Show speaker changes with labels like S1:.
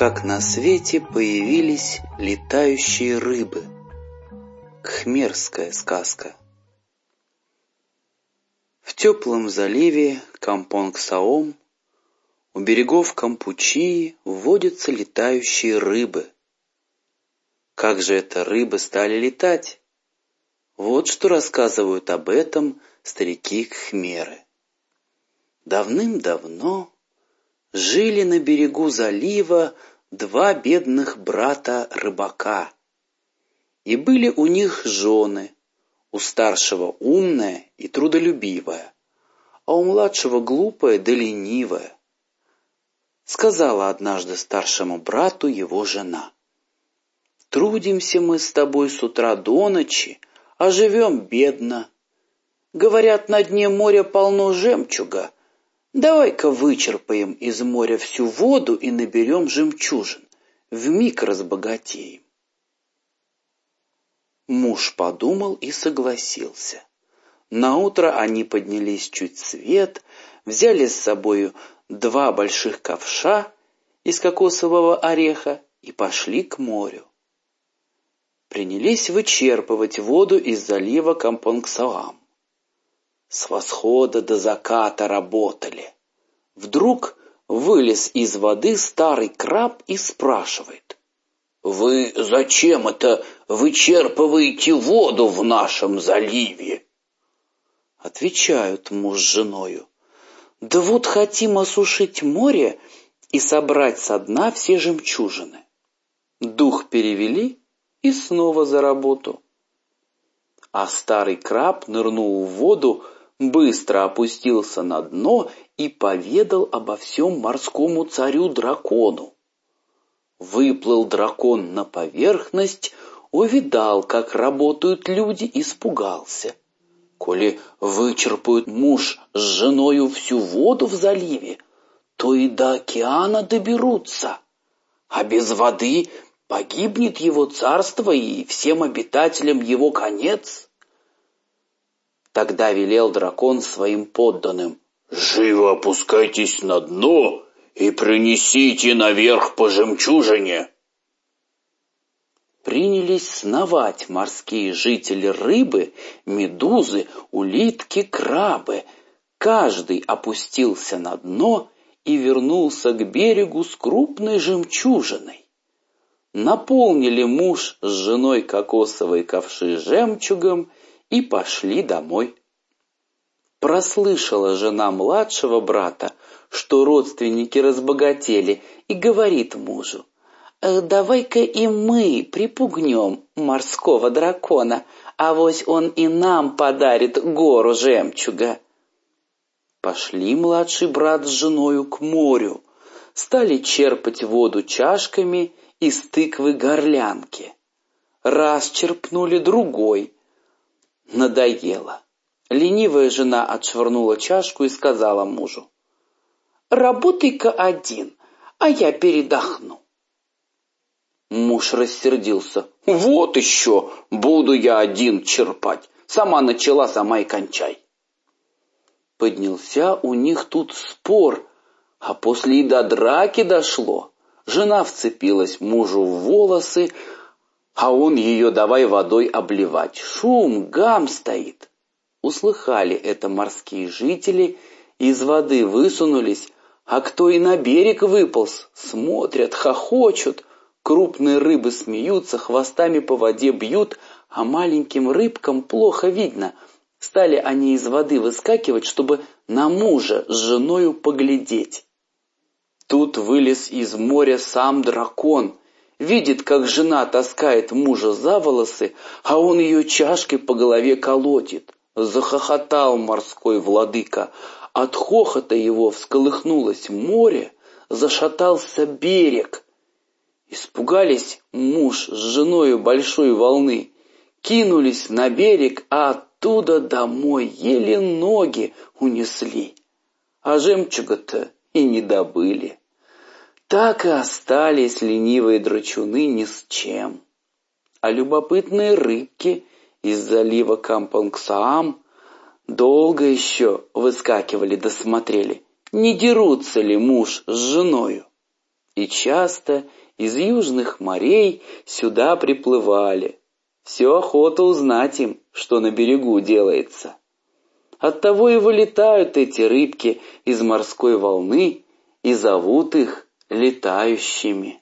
S1: как на свете появились летающие рыбы. Кхмерская сказка. В теплом заливе Кампонг-Саом у берегов Кампучии водятся летающие рыбы. Как же это рыбы стали летать? Вот что рассказывают об этом старики Кхмеры. Давным-давно жили на берегу залива два бедных брата-рыбака. И были у них жены, у старшего умная и трудолюбивая, а у младшего глупая да ленивая. Сказала однажды старшему брату его жена. «Трудимся мы с тобой с утра до ночи, а живем бедно. Говорят, на дне моря полно жемчуга, Давай-ка вычерпаем из моря всю воду и наберем жемчужин. Вмиг разбогатеем. Муж подумал и согласился. Наутро они поднялись чуть свет, взяли с собою два больших ковша из кокосового ореха и пошли к морю. Принялись вычерпывать воду из залива Кампонгсаам. С восхода до заката работали. Вдруг вылез из воды старый краб и спрашивает. «Вы зачем это вычерпываете воду в нашем заливе?» Отвечают муж с женою. «Да вот хотим осушить море и собрать со дна все жемчужины». Дух перевели и снова за работу. А старый краб нырнул в воду, быстро опустился на дно и поведал обо всем морскому царю-дракону. Выплыл дракон на поверхность, увидал, как работают люди, испугался. Коли вычерпают муж с женою всю воду в заливе, то и до океана доберутся, а без воды погибнет его царство и всем обитателям его конец. Тогда велел дракон своим подданным. «Живо опускайтесь на дно и принесите наверх по жемчужине!» Принялись сновать морские жители рыбы, медузы, улитки, крабы. Каждый опустился на дно и вернулся к берегу с крупной жемчужиной. Наполнили муж с женой кокосовые ковши жемчугом и пошли домой. Прослышала жена младшего брата, что родственники разбогатели, и говорит мужу, «Э, «Давай-ка и мы припугнем морского дракона, а вось он и нам подарит гору жемчуга». Пошли младший брат с женою к морю, стали черпать воду чашками из тыквы горлянки. Раз черпнули другой, Надоело. Ленивая жена отшвырнула чашку и сказала мужу. «Работай-ка один, а я передохну». Муж рассердился. «Вот еще! Буду я один черпать. Сама начала, сама и кончай». Поднялся у них тут спор, а после и до драки дошло. Жена вцепилась мужу в волосы, а он ее давай водой обливать. Шум, гам стоит. Услыхали это морские жители, из воды высунулись, а кто и на берег выполз, смотрят, хохочут. Крупные рыбы смеются, хвостами по воде бьют, а маленьким рыбкам плохо видно. Стали они из воды выскакивать, чтобы на мужа с женою поглядеть. Тут вылез из моря сам дракон, видит, как жена таскает мужа за волосы, а он ее чашкой по голове колотит. Захохотал морской владыка. От хохота его всколыхнулось море, зашатался берег. Испугались муж с женой большой волны, кинулись на берег, а оттуда домой еле ноги унесли. А жемчуга-то и не добыли так и остались ленивые драчуны ни с чем. А любопытные рыбки из залива Кампонгсаам долго еще выскакивали досмотрели, не дерутся ли муж с женою. И часто из южных морей сюда приплывали. Все охота узнать им, что на берегу делается. Оттого и вылетают эти рыбки из морской волны и зовут их летающими.